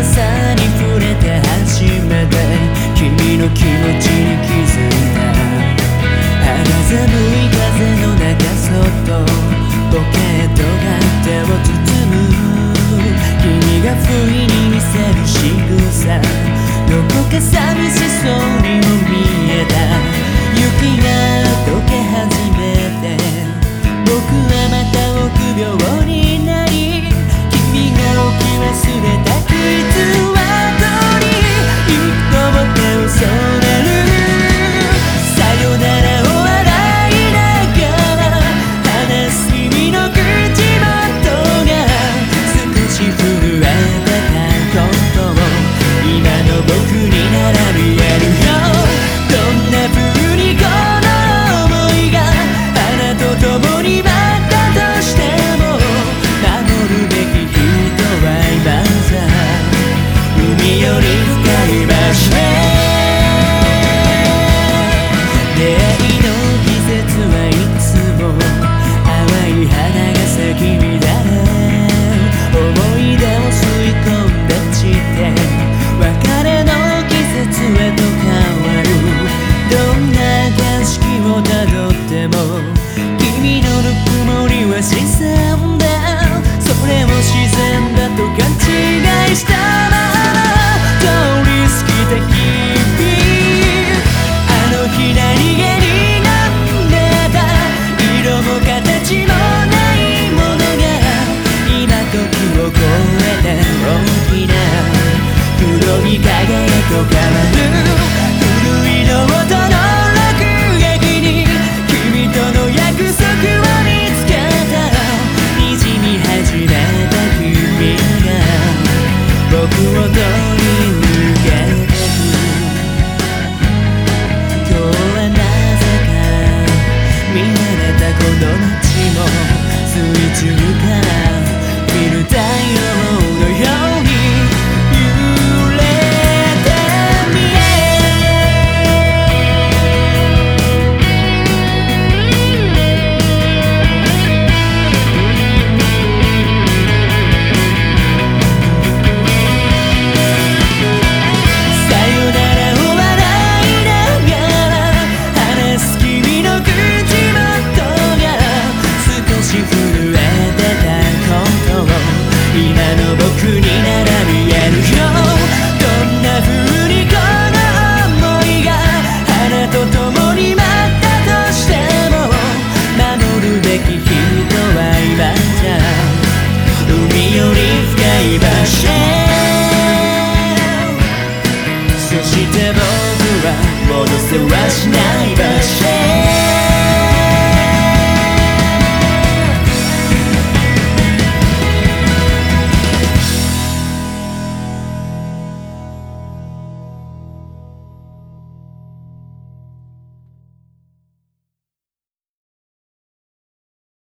さに触れて初めて君の気持ちに気づいた。肌寒い風の中そっとポケットが手を包む君が不意に見せる仕草どこか寂しそうに Touch を越えた大きな黒い影へと変わる古いの場所そして僕は戻せはしない場所。